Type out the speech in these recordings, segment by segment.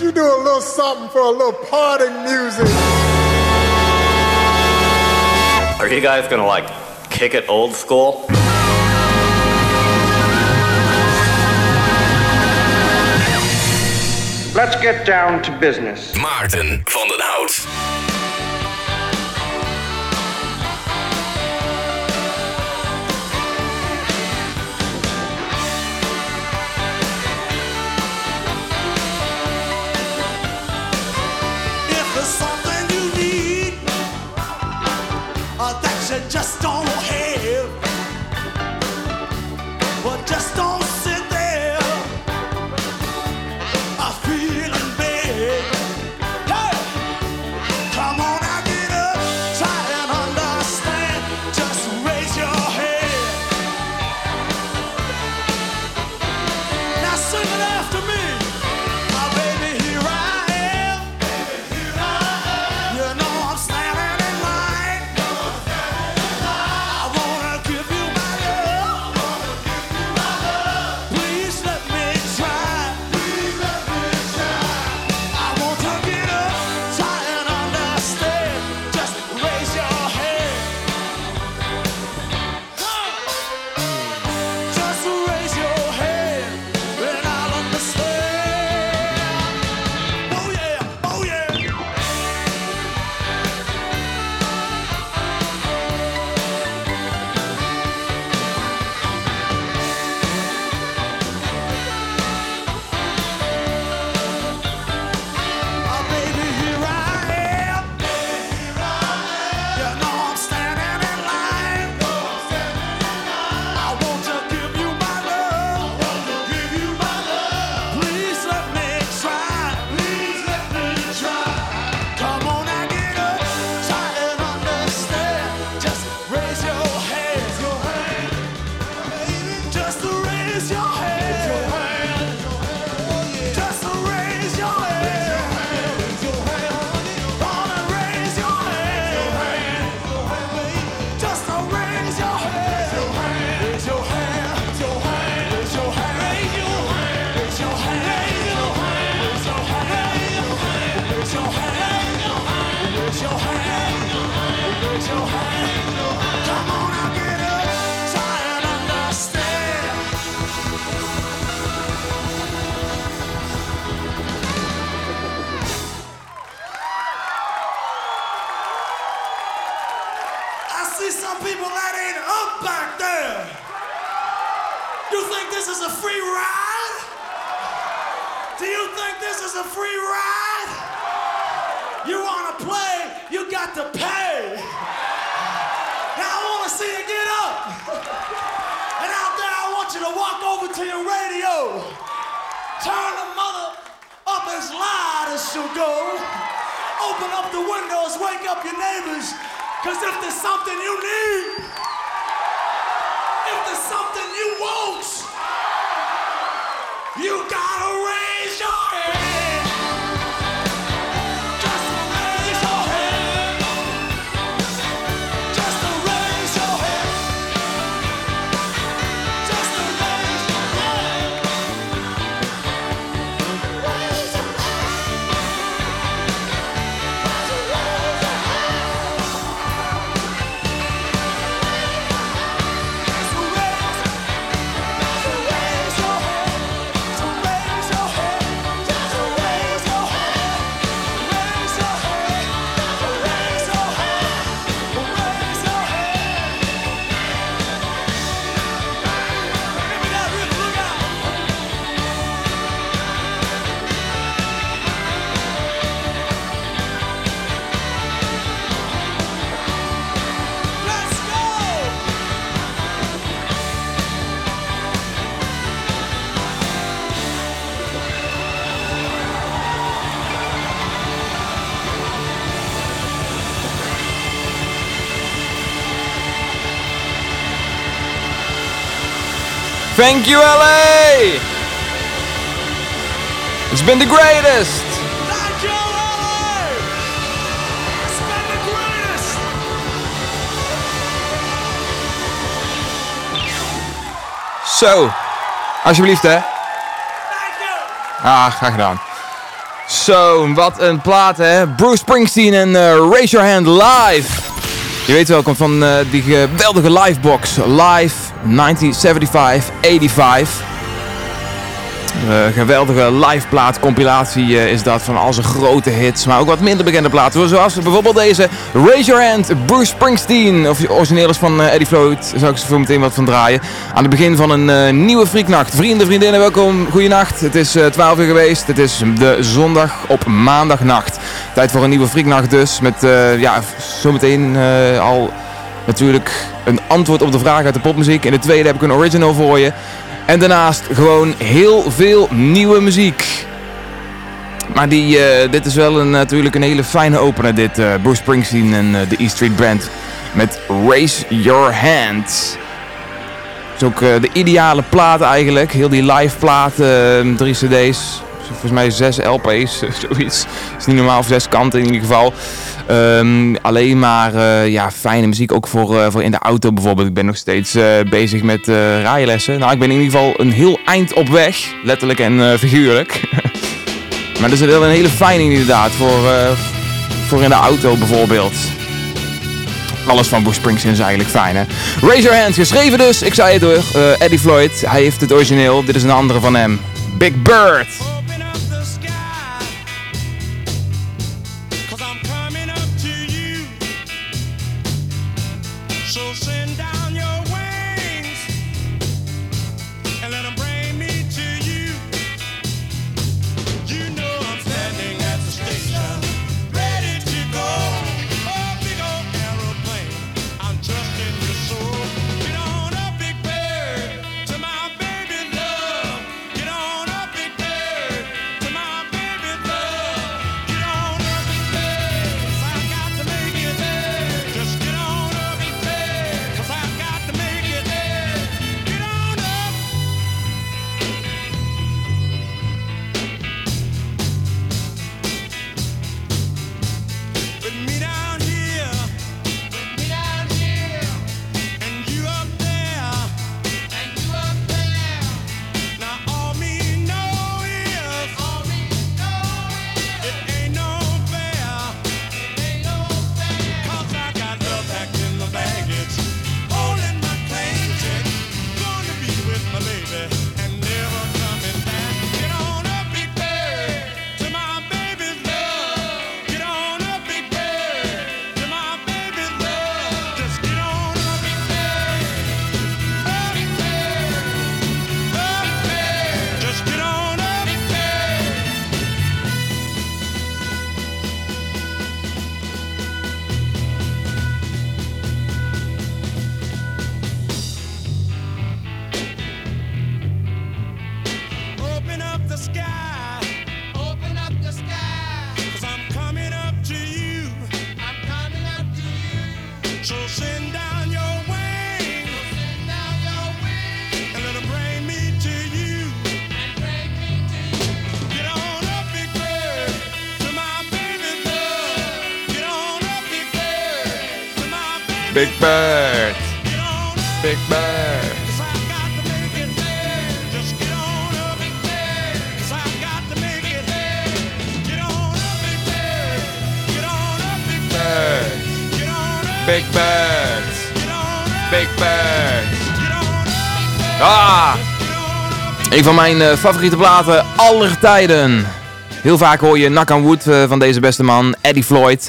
You do a little something for a little parting music? Are you guys gonna like kick it old school? Let's get down to business. Martin van den Hout. Over to your radio. Turn the mother up as loud as she'll go. Open up the windows, wake up your neighbors. Cause if there's something you need, if there's something you want, you gotta Thank you, LA! It's been the greatest! Thank you, LA! It's been the greatest! Zo, alsjeblieft hè. Ah, graag gedaan. Zo, wat een plaat hè. Bruce Springsteen en eh, Raise Your Hand live. Je weet wel, komt van eh, die geweldige livebox. Live 1975-85. Uh, geweldige live plaat compilatie uh, is dat van al zijn grote hits, maar ook wat minder bekende platen. Zoals bijvoorbeeld deze Raise Your Hand, Bruce Springsteen. Of origineel is van uh, Eddie Floyd, zou ik zo meteen wat van draaien. Aan het begin van een nieuwe Frieknacht. Vrienden, vriendinnen, welkom. Goedenacht. Het is 12 uur geweest. Het is de zondag op maandagnacht. Tijd voor een nieuwe Frieknacht dus. Met ja, zometeen al natuurlijk een antwoord op de vraag uit de popmuziek. In de tweede heb ik een original voor je. En daarnaast gewoon heel veel nieuwe muziek. Maar die, uh, dit is wel een, natuurlijk een hele fijne opener dit. Uh, Bruce Springsteen en uh, de E Street Band met Raise Your Hand. Het is ook de ideale plaat eigenlijk. Heel die live plaat, drie cd's. Volgens mij zes LP's, zoiets. is niet normaal, of zes kanten in ieder geval. Um, alleen maar uh, ja, fijne muziek, ook voor, uh, voor in de auto bijvoorbeeld. Ik ben nog steeds uh, bezig met rijlessen. Nou, ik ben in ieder geval een heel eind op weg, letterlijk en figuurlijk. maar dat is wel een hele fijne inderdaad, voor, voor in de auto bijvoorbeeld. Alles van Bruce Springsteen is eigenlijk fijn, hè? Raise Your Hands, geschreven dus, ik zei het hoor, Eddie Floyd. Hij heeft het origineel, dit is een andere van hem. Big Bird. Big Bird. Big Bird. Big Bird. Big Bird. Ah! Een van mijn uh, favoriete platen aller tijden. Heel vaak hoor je on Wood uh, van deze beste man, Eddie Floyd.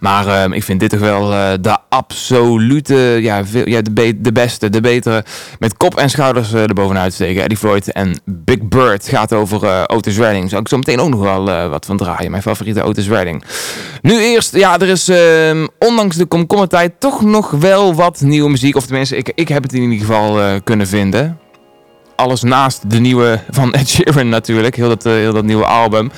Maar uh, ik vind dit toch wel uh, de absolute, ja, ja de, de, beste, de betere. Met kop en schouders uh, erbovenuit steken. Eddie Floyd en Big Bird gaat over Otis Redding. Zou ik zo meteen ook nog wel wat van draaien. Mijn favoriete Otis Redding. Nu eerst, ja, er is ehm, ondanks de komkommertijd toch nog wel wat nieuwe muziek. Of tenminste, ik, ik heb het in ieder geval kunnen vinden. Alles naast de nieuwe van Ed Sheeran natuurlijk. Heel dat, heel dat nieuwe album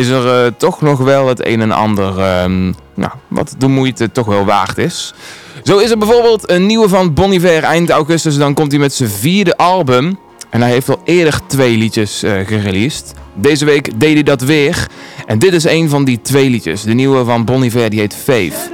is er uh, toch nog wel het een en ander um, nou, wat de moeite toch wel waard is. Zo is er bijvoorbeeld een nieuwe van Bon Iver eind augustus. Dan komt hij met zijn vierde album. En hij heeft al eerder twee liedjes eh gereleased. Deze week deed hij dat weer. En dit is een van die twee liedjes. De nieuwe van Bon Iver, die heet Faith.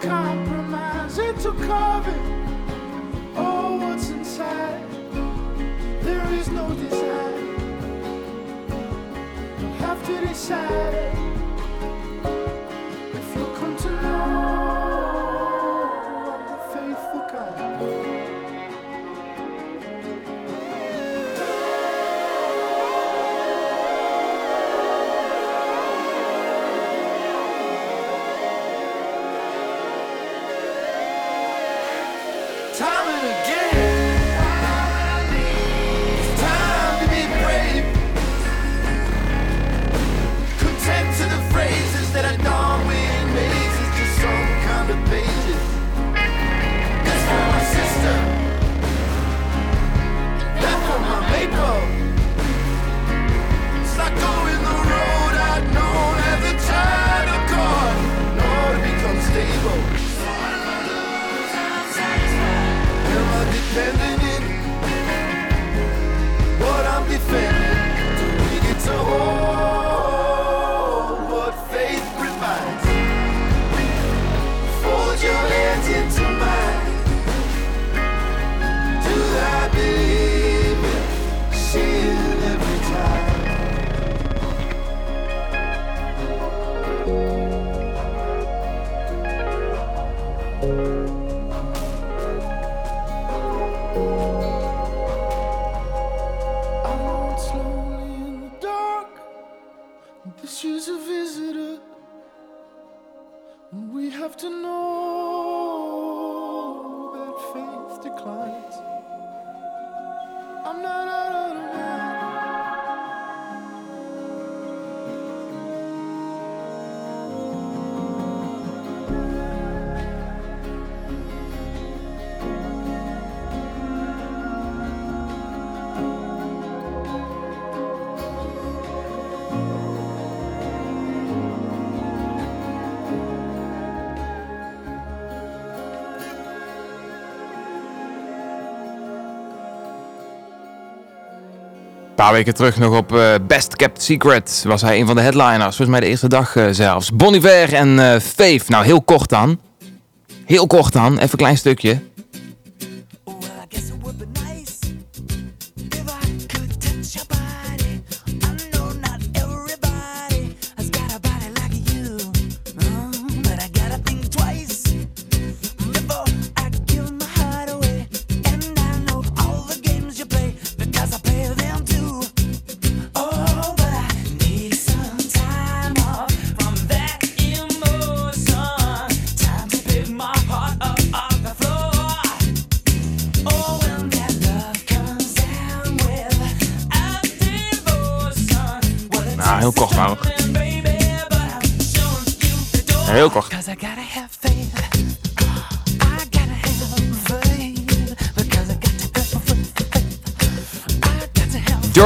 Compromise into to cover oh what's inside. There is no desire. You have to decide no, no. Paar weken terug nog op eh, Best Kept Secret was hij een van de headliners. Volgens mij de eerste dag eh, zelfs. Bon Iver en Faith. Nou, heel kort dan. Heel kort dan. Even een klein stukje.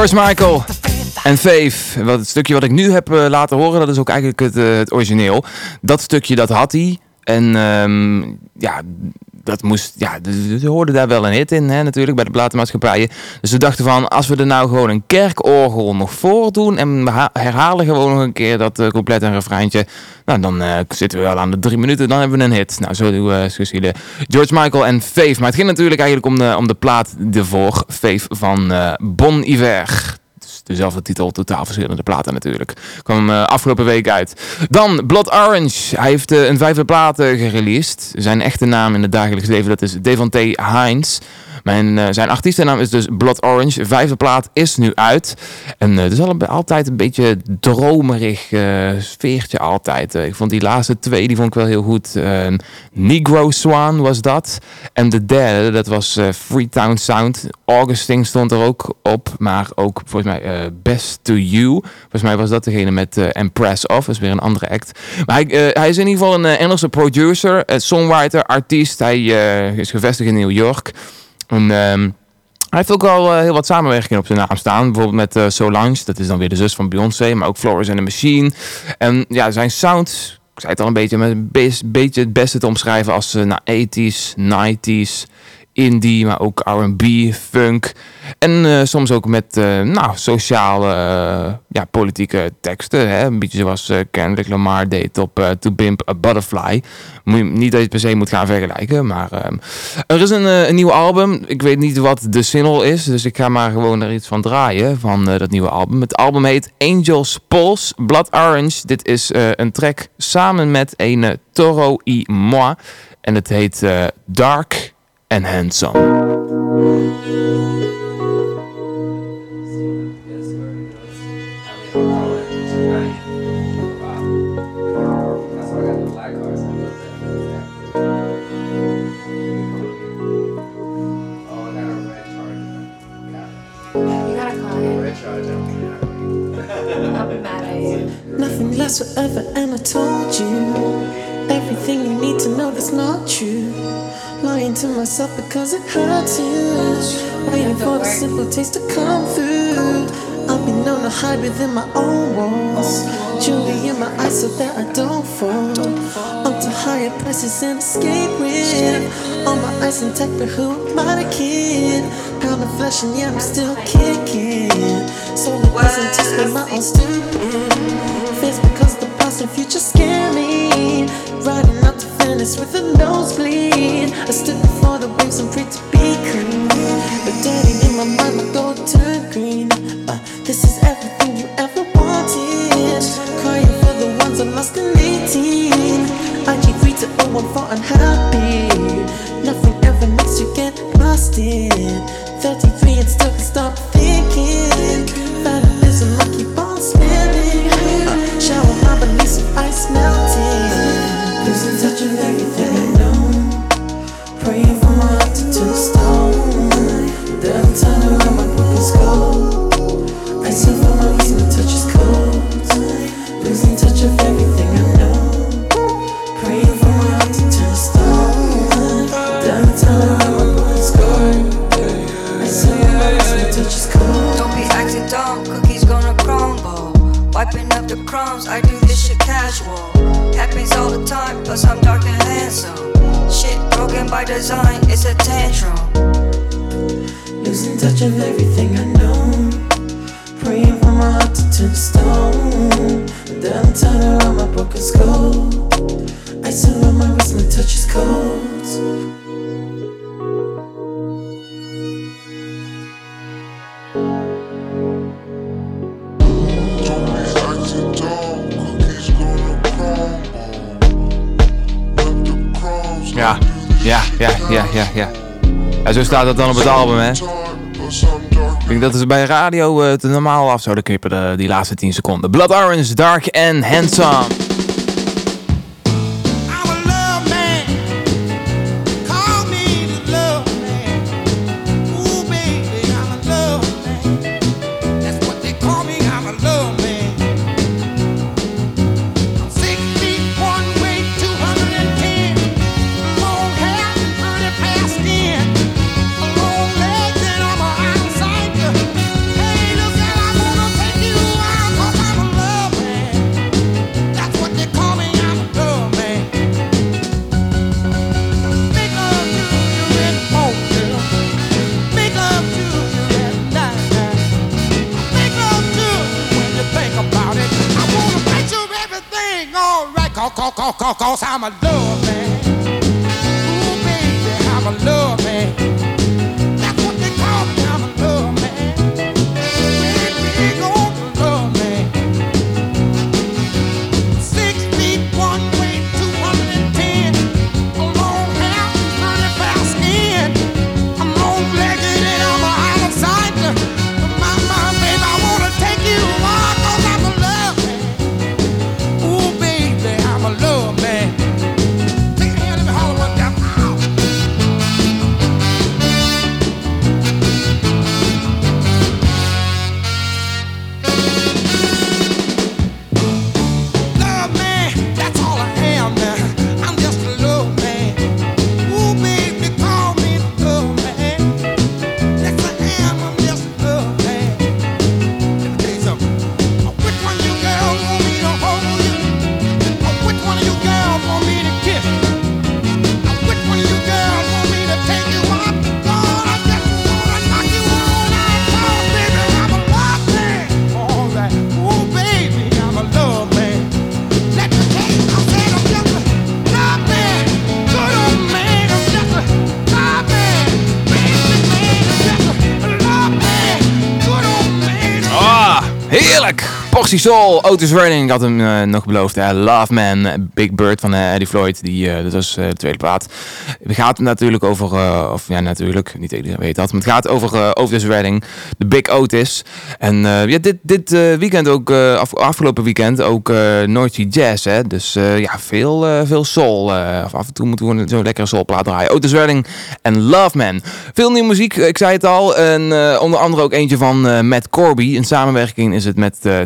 George Michael en Faith. Het stukje wat ik nu heb eh, laten horen, dat is ook eigenlijk het, eh, het origineel. Dat stukje, dat had hij. En ehm, ja, dat moest, ja, d- d- hoorde daar wel een hit in, hè, natuurlijk, bij de platenmaatschappijen. Dus we dachten van, als we er nou gewoon een kerkorgel nog voor doen en herhalen gewoon nog een keer dat eh, couplet en refreintje, nou, dan eh, zitten we wel aan de drie minuten, dan hebben we een hit. Nou, zo doen we. George Michael en Faith. Maar het ging natuurlijk eigenlijk om de, om de plaat ervoor, Faith van eh, Bon Iver. Dezelfde titel, totaal verschillende platen natuurlijk. Kwam eh, afgelopen week uit. Dan Blood Orange. Hij heeft eh, een vijfde plaat eh, gereleased. Zijn echte naam in het dagelijks leven dat is Devante Hines. Mijn, eh, zijn artiestennaam is dus Blood Orange. Vijfde plaat is nu uit. En eh, het is altijd een beetje dromerig eh, sfeertje altijd. Ik vond die laatste twee, die vond ik wel heel goed. Negro Swan was dat. En de derde, dat was Freetown Sound. Augusting stond er ook op. Maar ook volgens mij Best to You. Volgens mij was dat degene met Impress Off. Dat is weer een andere act. Maar hij, hij is in ieder geval een Engelse producer, songwriter, artiest. Hij is gevestigd in New York. En, ehm, hij heeft ook al eh, heel wat samenwerkingen op zijn naam staan. Bijvoorbeeld met eh, Solange, dat is dan weer de zus van Beyoncé. Maar ook Flores and the Machine. En ja, zijn sound, ik zei het al een beetje, met een be- beetje het beste te omschrijven als eh, nou, 80s, 90s, indie, maar ook R&B, funk. En eh, soms ook met eh, nou, sociale, eh, ja, politieke teksten. Hè? Een beetje zoals Kendrick Lamar deed op To Bimp a Butterfly. Moet je, niet dat je het per se moet gaan vergelijken, maar ehm, er is een, een nieuw album. Ik weet niet wat de single is, dus ik ga maar gewoon er iets van draaien van dat nieuwe album. Het album heet Angels Pulse, Blood Orange. Dit is een track samen met een Toro y Moi. En het heet Dark and Handsome. Nothing lasts forever, and I told you everything you need to know that's not true. Lying to myself because it hurts you. Waiting for the simple taste to come through. I've been known to hide within my own walls. Jewelry in my eyes so that I don't fall. Up to higher places and escape with. All my eyes intact, but who am I the kid? Pound of flesh and yeah, I'm still kicking. So it wasn't just for my own stupid. Fears because the past and future scare me. Riding to with a nosebleed. I stood before the waves and prayed tantrum. Losing touch of everything I know. Praying for my heart to turn to stone. Around my broken skull. My wrist, my touch is cold. Ja, ja, ja. En zo staat dat dan op het album, hè? Ik denk dat ze bij radio eh, het normaal af zouden knippen, de, die laatste 10 seconden. Blood Orange, Dark and Handsome. Soul, Otis Redding. Ik had hem eh, nog beloofd. Love Man, Big Bird van eh, Eddie Floyd. Die, eh, dat was de tweede plaat. Het gaat natuurlijk over... of ja, natuurlijk. Niet iedereen weet dat. Maar het gaat over Otis Redding. De Big Otis. En ja, dit, dit weekend ook... af, afgelopen weekend ook Sea Jazz. Hè? Dus ja, veel, veel soul. af, en toe moeten we zo'n lekkere soulplaat draaien. Otis Redding en Love Man. Veel nieuwe muziek. Ik zei het al. En onder andere ook eentje van Matt Corby. In samenwerking is het met eh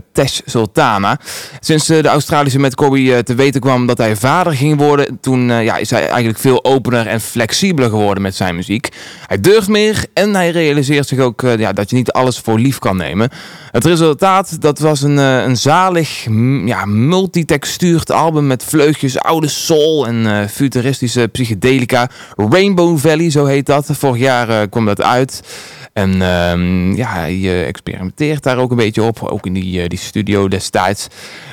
Sultana. Sinds eh, de Australische Matt Corby eh, te weten kwam dat hij vader ging worden, toen eh, ja, is hij eigenlijk veel opener en flexibeler geworden met zijn muziek. Hij durft meer en hij realiseert zich ook ja, dat je niet alles voor lief kan nemen. Het resultaat, dat was een, een zalig, ja, multitextuurd album met vleugjes oude soul en futuristische psychedelica. Rainbow Valley, zo heet dat. Vorig jaar kwam dat uit. En ehm, ja, eh, experimenteert daar ook een beetje op. Ook in die, eh, die studio destijds.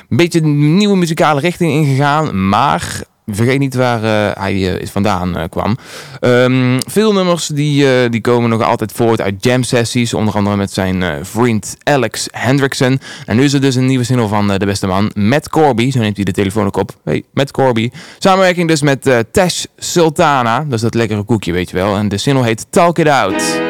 Een beetje een nieuwe muzikale richting ingegaan. Maar vergeet niet waar eh, hij eh, is vandaan kwam. Ehm, veel nummers die, die komen nog altijd voort uit jam sessies. Onder andere met zijn vriend Alex Hendrickson. En nu is er dus een nieuwe single van de beste man. Matt Corby. Zo neemt hij de telefoon ook op. Hey, Matt Corby. Samenwerking dus met Tash Sultana. Dat is dat lekkere koekje, weet je wel. En de single heet Talk It Out.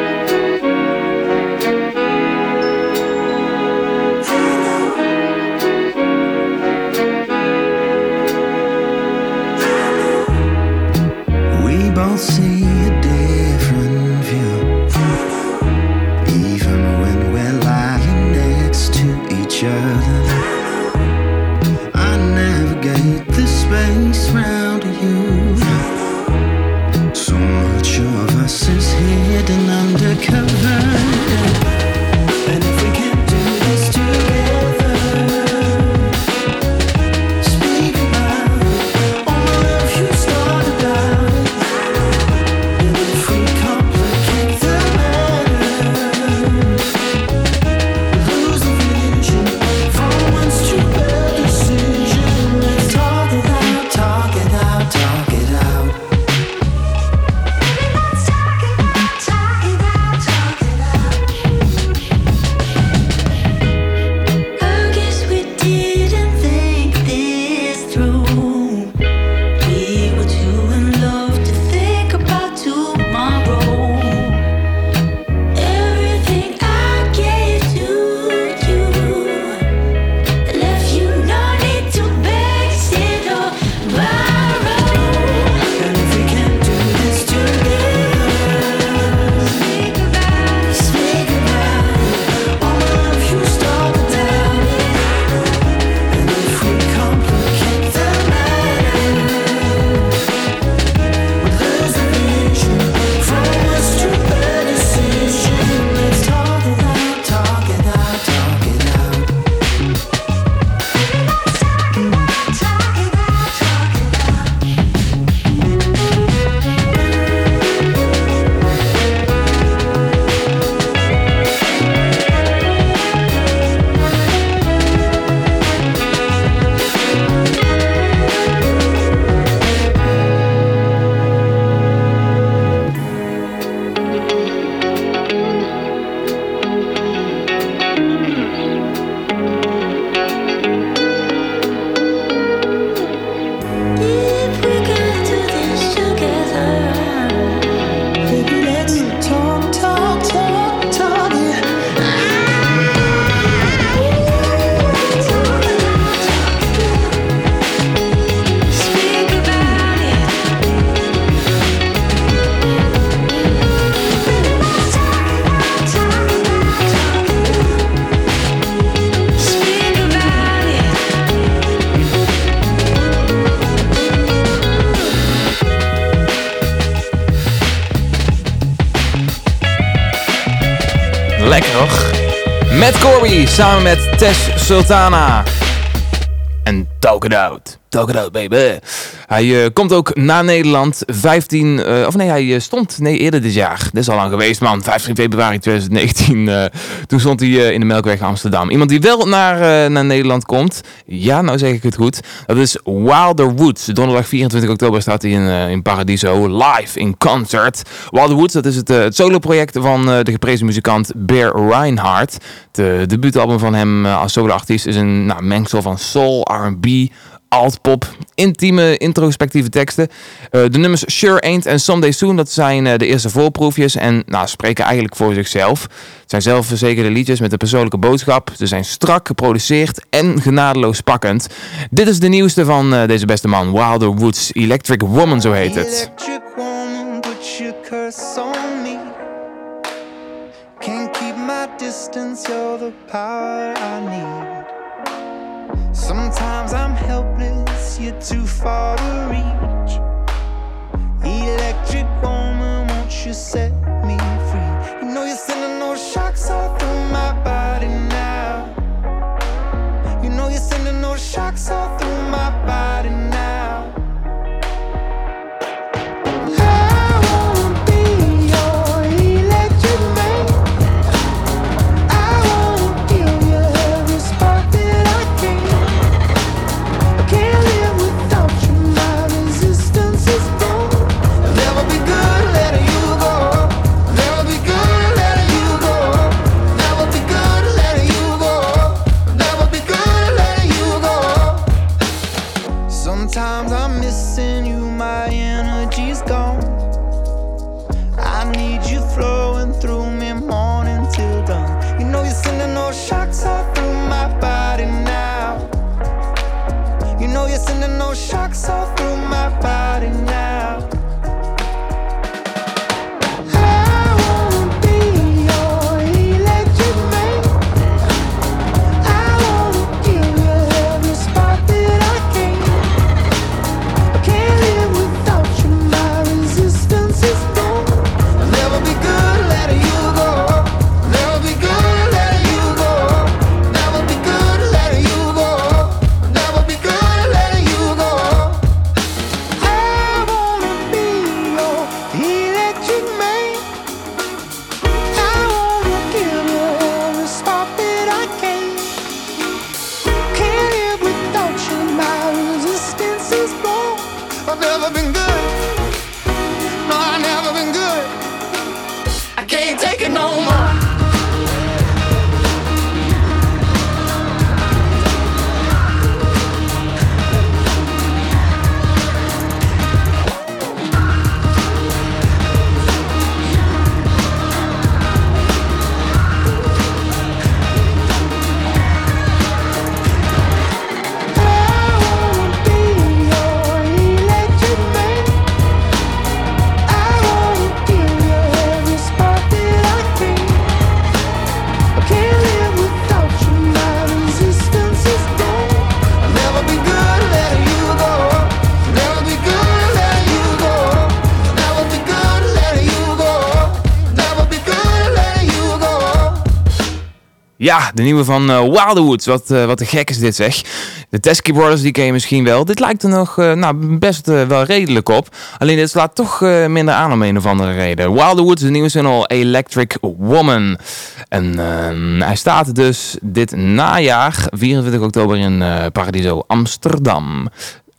Lekker hoor. Matt Corby samen met Tess Sultana. En Talk It Out. Talk it out, baby. Hij eh, komt ook naar Nederland. 15, eh, of nee, hij eh, stond nee, eerder dit jaar. Dit is al lang geweest, man. 15 februari 2019. eh, toen stond hij in de Melkweg Amsterdam. Iemand die wel naar, naar Nederland komt. Ja, nou zeg ik het goed. Dat is Wilder Woods. Donderdag 24 oktober staat hij in, in Paradiso. Live in concert. Wilder Woods, dat is het, het soloproject van de geprezen muzikant Bear Reinhardt. Eh, debuutalbum van hem als soloartiest is een nou, mengsel van soul, R&B, alt-pop, intieme, introspectieve teksten. Eh, de nummers Sure Ain't en Someday Soon, dat zijn eh, de eerste voorproefjes en nou, spreken eigenlijk voor zichzelf. Het zijn zelfverzekerde liedjes met een persoonlijke boodschap. Ze zijn strak geproduceerd en genadeloos pakkend. Dit is de nieuwste van eh, deze beste man, Wilder Woods, Electric Woman, zo heet het. Can't keep my distance, you're the power I need. Sometimes I'm helpless, you're too far to reach. Electric woman, won't you set Ja, de nieuwe van eh Wildwood. Wat, eh, wat gek is dit zeg. De Teskey Brothers, die ken je misschien wel. Dit lijkt er nog eh, nou, best wel redelijk op. Alleen dit slaat toch minder aan om een of andere reden. Wildwood, de nieuwe single Electric Woman. En hij staat dus dit najaar, 24 oktober in Paradiso Amsterdam.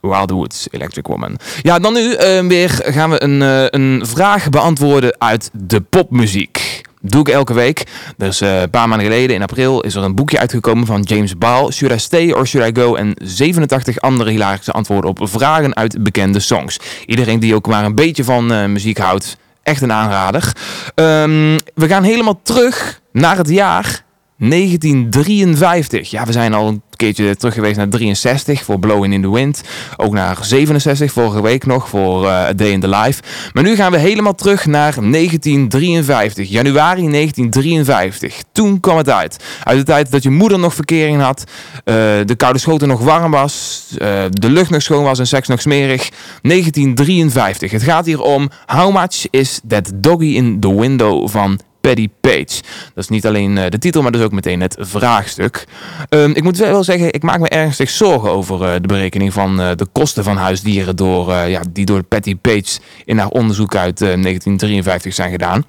Wildwoods, Electric Woman. Ja, dan nu weer gaan we een, een vraag beantwoorden uit de popmuziek. Doe ik elke week. Dus eh, een paar maanden geleden, in april, is er een boekje uitgekomen van James Baal. Should I Stay or Should I Go? En 87 andere hilarische antwoorden op vragen uit bekende songs. Iedereen die ook maar een beetje van eh, muziek houdt, echt een aanrader. Ehm, we gaan helemaal terug naar het jaar 1953. Ja, we zijn al een keertje terug geweest naar 63 voor Blowing in the Wind. Ook naar 67 vorige week nog voor eh, Day in the Life. Maar nu gaan we helemaal terug naar 1953. Januari 1953. Toen kwam het uit. Uit de tijd dat je moeder nog verkering had. eh, de koude schoten nog warm was. eh, de lucht nog schoon was en seks nog smerig. 1953. Het gaat hier om How Much is That Doggy in the Window van Paddy Page. Dat is niet alleen eh, de titel, maar dus ook meteen het vraagstuk. Ehm, ik moet wel zeggen, ik maak me ernstig zorgen over eh, de berekening van eh, de kosten van huisdieren door, ja, die door Patty Page in haar onderzoek uit eh, 1953 zijn gedaan.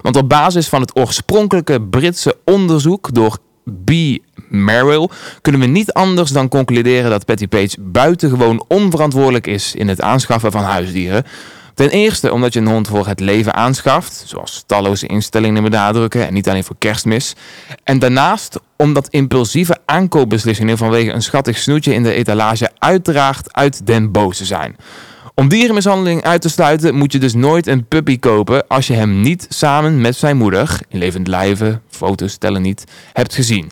Want op basis van het oorspronkelijke Britse onderzoek door B. Merrill kunnen we niet anders dan concluderen dat Patty Page buitengewoon onverantwoordelijk is in het aanschaffen van huisdieren. Ten eerste omdat je een hond voor het leven aanschaft, zoals talloze instellingen benadrukken en niet alleen voor kerstmis. En daarnaast omdat impulsieve aankoopbeslissingen vanwege een schattig snoetje in de etalage uiteraard uit den boze zijn. Om dierenmishandeling uit te sluiten moet je dus nooit een puppy kopen als je hem niet samen met zijn moeder, in levend lijven, foto's tellen niet, hebt gezien.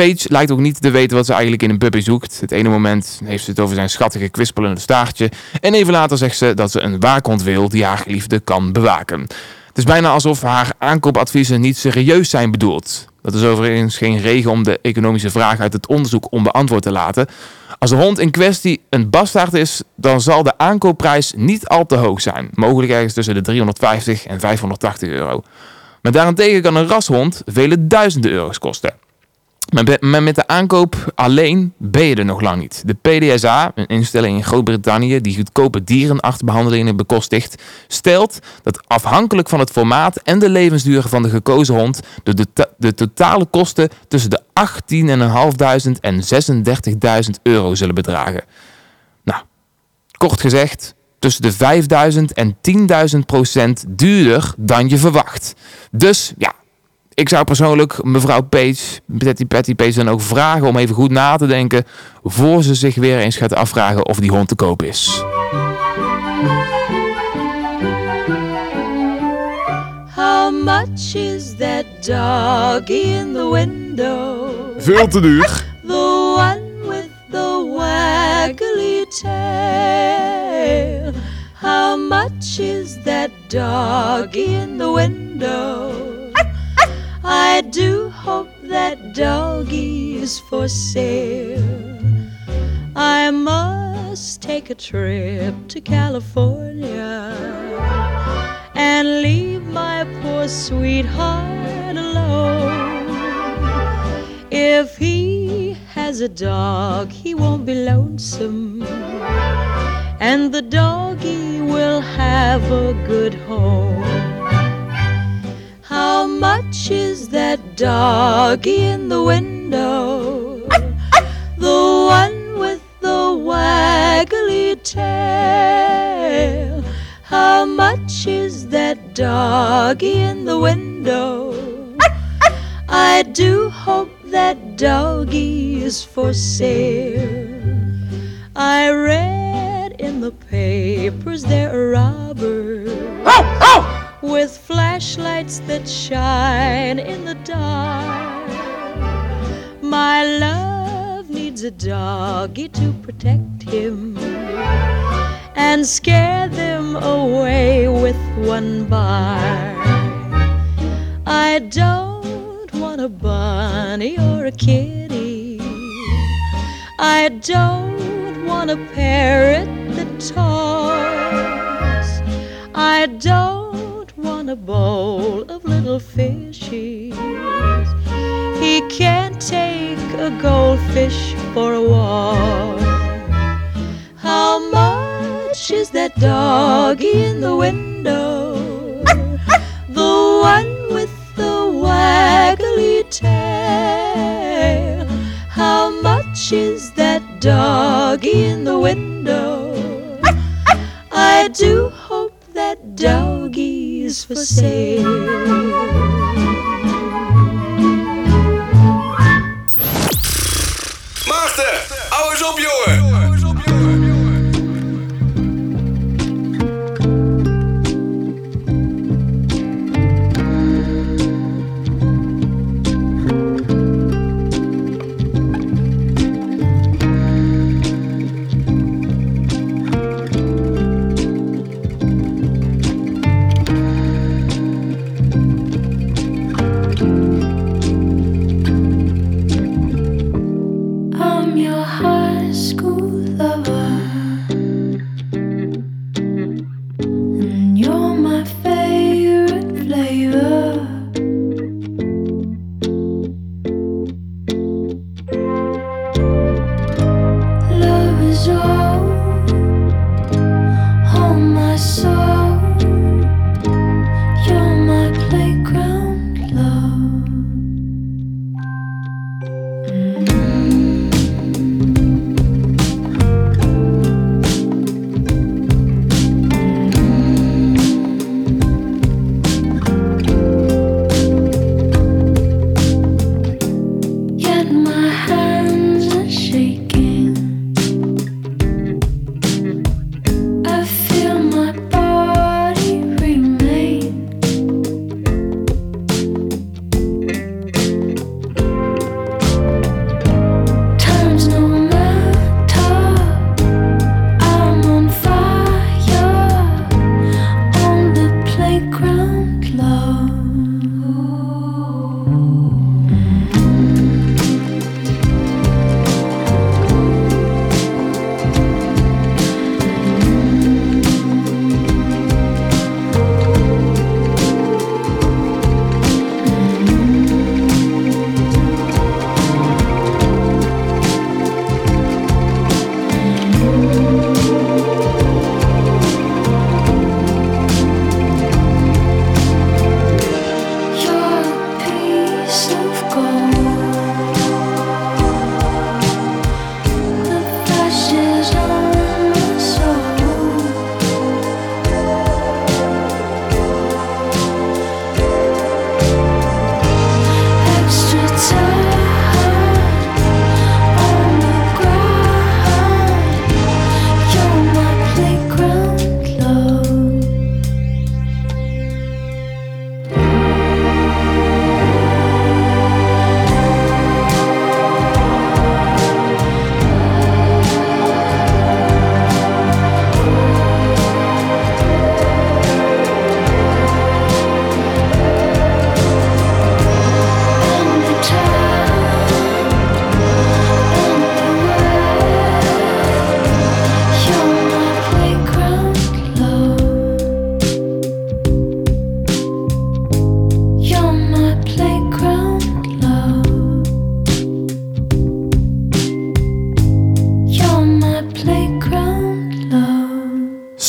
Paige lijkt ook niet te weten wat ze eigenlijk in een puppy zoekt. Het ene moment heeft ze het over zijn schattige kwispelende staartje. En even later zegt ze dat ze een waakhond wil die haar geliefde kan bewaken. Het is bijna alsof haar aankoopadviezen niet serieus zijn bedoeld. Dat is overigens geen regen om de economische vraag uit het onderzoek onbeantwoord te laten. Als de hond in kwestie een bastaard is, dan zal de aankoopprijs niet al te hoog zijn. Mogelijk ergens tussen de 350 en 580 euro. Maar daarentegen kan een rashond vele duizenden euro's kosten. Maar met de aankoop alleen ben je er nog lang niet. De PDSA, een instelling in Groot-Brittannië die goedkope dierenartsbehandelingen bekostigt, stelt dat afhankelijk van het formaat en de levensduur van de gekozen hond de, de, de totale kosten tussen de 18.500 en 36.000 euro zullen bedragen. Nou, kort gezegd, tussen de 5000 en 10.000 procent duurder dan je verwacht. Dus ja, ik zou persoonlijk mevrouw Page, Patty, Patty Page dan ook vragen om even goed na te denken voor ze zich weer eens gaat afvragen of die hond te koop is. How much is that doggy in the window? Veel te duur. The one with the waggly tail. How much is that doggy in the window? I do hope that doggy is for sale. I must take a trip to California and leave my poor sweetheart alone. If he has a dog, he won't be lonesome, and the doggy will have a good home. How much is that doggy in the window? The one with the waggly tail. How much is that doggy in the window? I do hope that doggy is for sale. I read in the papers there are robbers oh, oh! With flashlights that shine in the dark. My love needs a doggy to protect him and scare them away with one bark. I don't want a bunny or a kitty. I don't want a parrot that talks. I don't a bowl of little fishies. He can't take a goldfish for a walk. How much is that doggy in the window? The one with the waggly tail. How much is that doggy in the window? I do hope that doggy is for sale.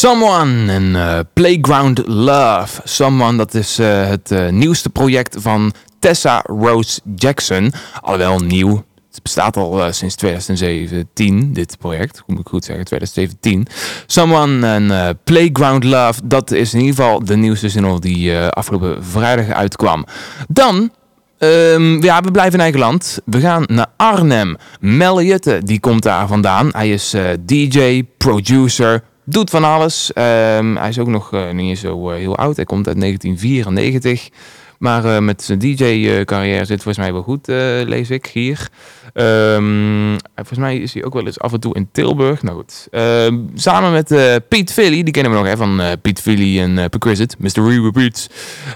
Someone en eh, Playground Love. Someone, dat is eh, het eh, nieuwste project van Tessa Rose Jackson. Alhoewel nieuw. Het bestaat al sinds 2017, dit project. Moet ik goed zeggen? 2017. Someone en Playground Love. Dat is in ieder geval de nieuwste single die afgelopen vrijdag uitkwam. Dan Ehm, ja, we blijven in eigen land. We gaan naar Arnhem. Melle Jutte, die komt daar vandaan. Hij is DJ, producer, doet van alles. Ehm, hij is ook nog eh, niet zo eh, heel oud. Hij komt uit 1994. Maar eh, met zijn DJ-carrière zit volgens mij wel goed, lees ik hier. Ehm, volgens mij is hij ook wel eens af en toe in Tilburg. Nou goed. Ehm, samen met Piet Philly, die kennen we nog hè, van Piet Philly en uh, Perquisite, Mr. Repeats.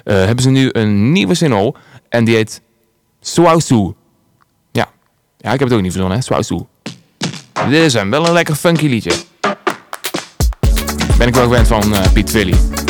hebben ze nu een nieuwe single. En die heet Swausu. Ja. ja, ik heb het ook niet verzonnen, hè? Swausu. Dit is hem, wel een lekker funky liedje. Ben ik wel gewend van eh, Piet Philly.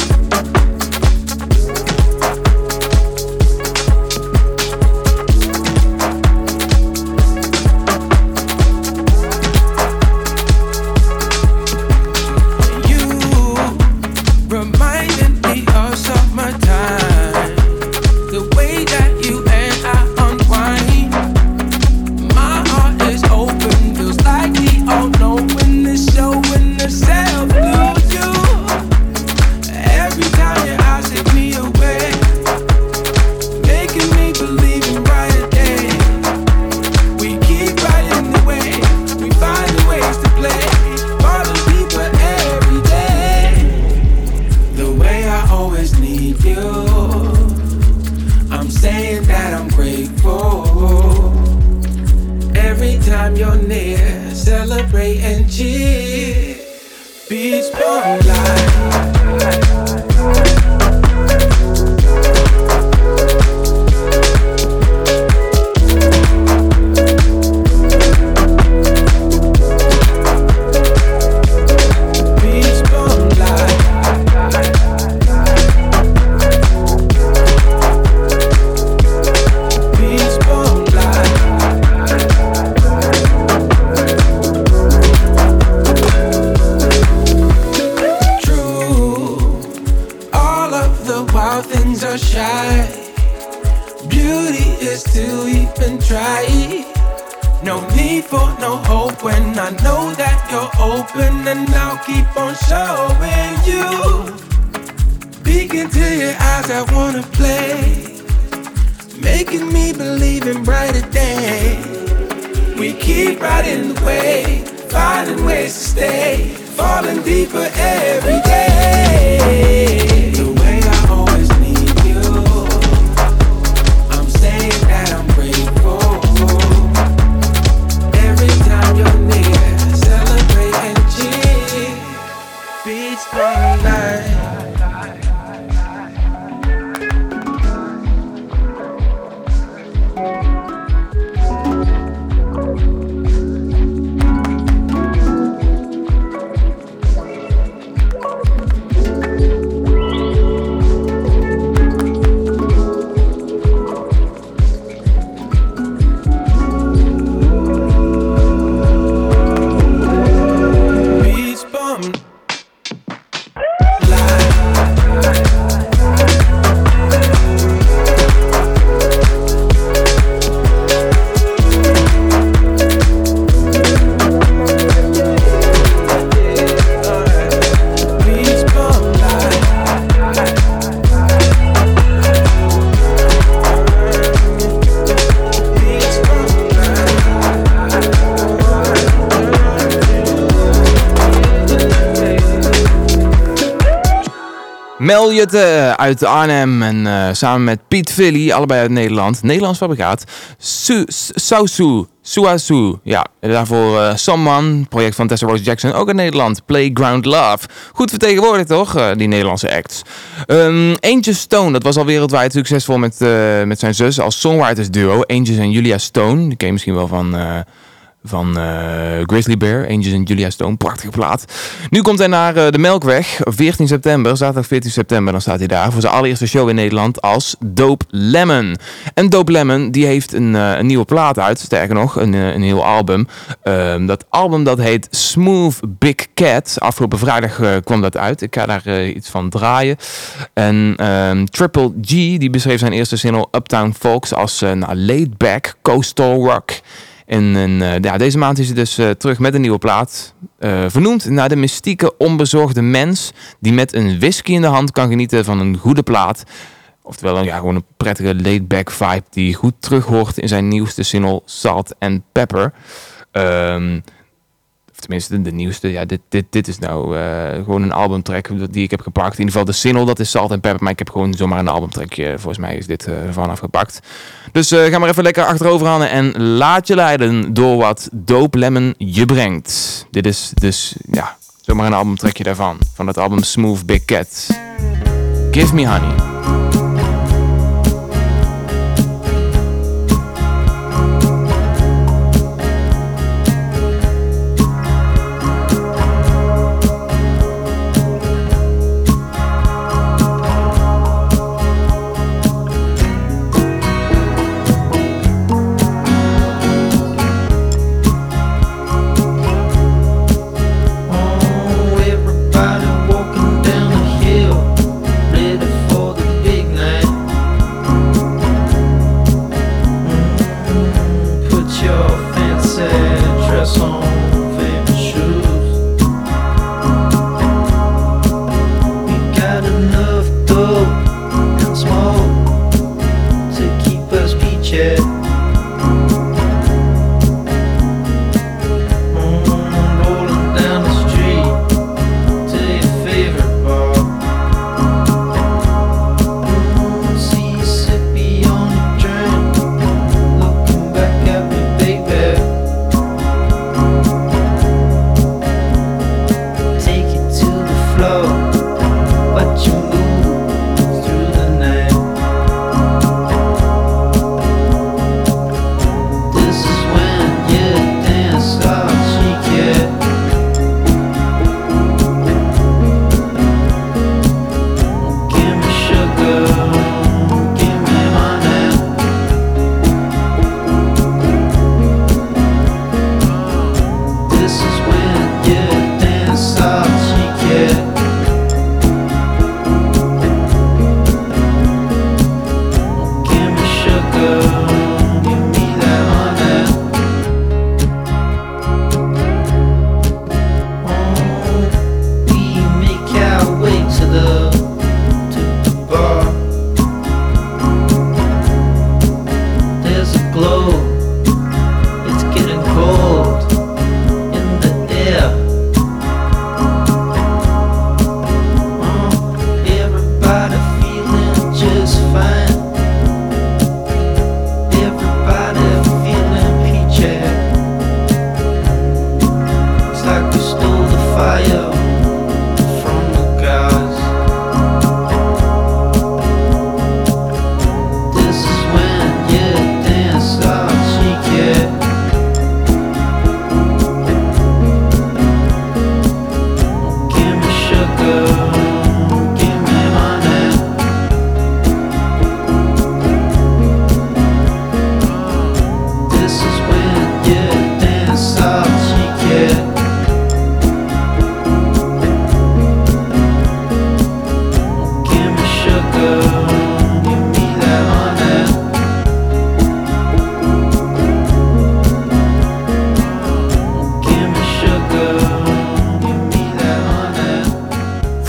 Near, celebrate and cheer. Beach bum Beach Jutte uit Arnhem en eh, samen met Piet Villy, allebei uit Nederland. Nederlands fabrikaat. Sausu, Suasu. Ja, daarvoor eh Someone, project van Tessa Rose Jackson, ook in Nederland. Playground Love. Goed vertegenwoordigd toch, eh, die Nederlandse acts. Um, Angel Stone, dat was al wereldwijd succesvol met, eh, met zijn zus als songwriters duo. Angels en Julia Stone, die ken je misschien wel van... van eh, Grizzly Bear, Angels en Julia Stone. Prachtige plaat. Nu komt hij naar eh, de Melkweg, 14 september, zaterdag 14 september. Dan staat hij daar voor zijn allereerste show in Nederland als Dope Lemon. En Dope Lemon, die heeft een, eh, een nieuwe plaat uit, sterker nog, een, een heel album. Ehm, dat album dat heet Smooth Big Cat. Afgelopen vrijdag kwam dat uit. Ik ga daar iets van draaien. En ehm, Triple G, die beschreef zijn eerste single Uptown Folks als uh, nou, laid back coastal rock. En, en, eh, ja, deze maand is hij dus eh, terug met een nieuwe plaat. eh, vernoemd naar de mystieke, onbezorgde mens die met een whisky in de hand kan genieten van een goede plaat. Oftewel ja, gewoon een prettige laid-back vibe die goed terug hoort in zijn nieuwste single Salt and Pepper. Ehm, tenminste, de nieuwste. Ja, dit, dit, dit is nou eh, gewoon een albumtrack die ik heb gepakt. In ieder geval de single, dat is Salt and Pepper. Maar ik heb gewoon zomaar een albumtrackje. Volgens mij is dit eh, ervan afgepakt. Dus eh, ga maar even lekker achterover halen en laat je leiden door wat Dope Lemon je brengt. Dit is dus, ja, zomaar een albumtrackje daarvan. Van het album Smooth Big Cat. Give Me Honey.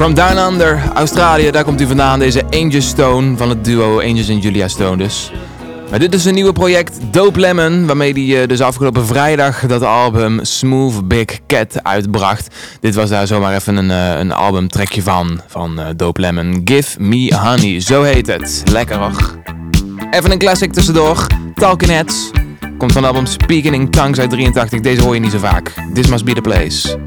From Down Under, Australië, daar komt hij vandaan. Deze Angel Stone van het duo Angels en Julia Stone dus. Maar dit is een nieuwe project, Dope Lemon, waarmee hij eh, dus afgelopen vrijdag dat album Smooth Big Cat uitbracht. Dit was daar zomaar even een, eh, een albumtrekje van, van eh, Dope Lemon. Give Me Honey, zo heet het. Lekker hoor. Even een classic tussendoor, Talking Heads. Komt van het album Speaking in Tongues uit 83, deze hoor je niet zo vaak. This Must Be The Place.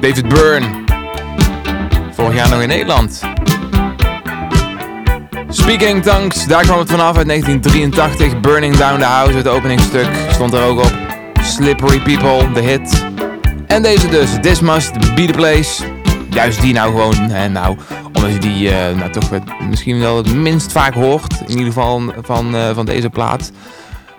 David Byrne. Vorig jaar nog in Nederland. Speaking Tongues, daar kwam het vanaf uit 1983. Burning Down the House, het openingstuk, stond er ook op. Slippery People, de hit. En deze dus, This Must Be The Place. Juist die nou gewoon, hè, nou, omdat je die eh, nou, toch misschien wel het minst vaak hoort. In ieder geval van, eh, van deze plaat.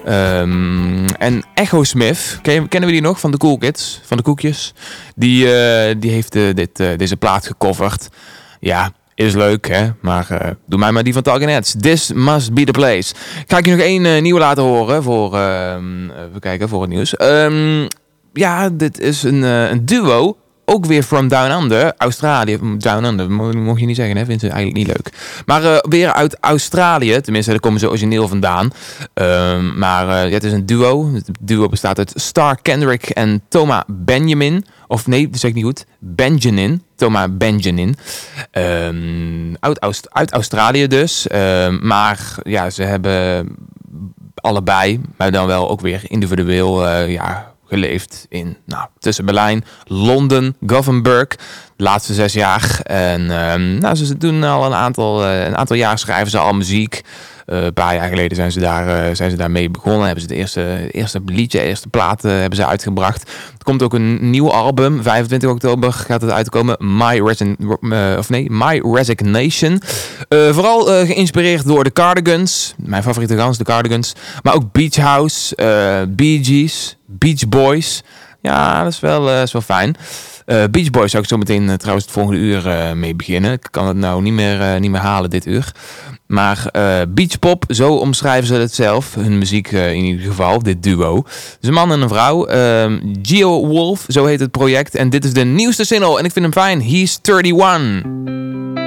Ehm, en Echo Smith, kennen we die nog van de Cool Kids, van de koekjes? Die, eh, die heeft eh, dit, eh, deze plaat gecoverd. Ja, is leuk hè, maar doe mij maar die van Talking Heads. This must be the place. Ga ik je nog één nieuwe laten horen voor, ehm, even kijken, voor het nieuws. Ehm, ja, dit is een, een duo. Ook weer from Down Under, Australië. Down Under, mo- mocht je niet zeggen, hè? Vindt ze eigenlijk niet leuk. Maar eh, weer uit Australië, tenminste, daar komen ze origineel vandaan. Ehm, maar ja, het is een duo. Het duo bestaat uit Star Kendrick en Thomas Benjamin. Of nee, dat zeg ik niet goed. Benjamin. Thomas Benjamin. Ehm, uit, uit Australië dus. Ehm, maar ja, ze hebben allebei, maar dan wel ook weer individueel eh, ja, geleefd in nou, tussen Berlijn, Londen, Gothenburg. De laatste zes jaar. En ehm, nou, ze doen al een aantal, eh, een aantal jaar schrijven ze al muziek. Eh, een paar jaar geleden zijn ze, daar, eh, zijn ze daarmee begonnen. Hebben ze de eerste, eerste liedje, eerste plaat hebben ze uitgebracht. Er komt ook een nieuw album. 25 oktober gaat het uitkomen. My, of nee, My Resignation. Vooral geïnspireerd door de Cardigans. Mijn favoriete gans, de Cardigans. Maar ook Beach House, Bee Gees, Beach Boys. Ja, dat is wel, eh, is wel fijn. Eh, Beach Boys zou ik zo meteen eh, trouwens het volgende uur mee beginnen. Ik kan het nou niet meer, niet meer halen dit uur. Maar eh beachpop, zo omschrijven ze het zelf. Hun muziek in ieder geval, dit duo. Dus een man en een vrouw. Ehm Geo Wolf, zo heet het project. En dit is de nieuwste single. En ik vind hem fijn. He's 31.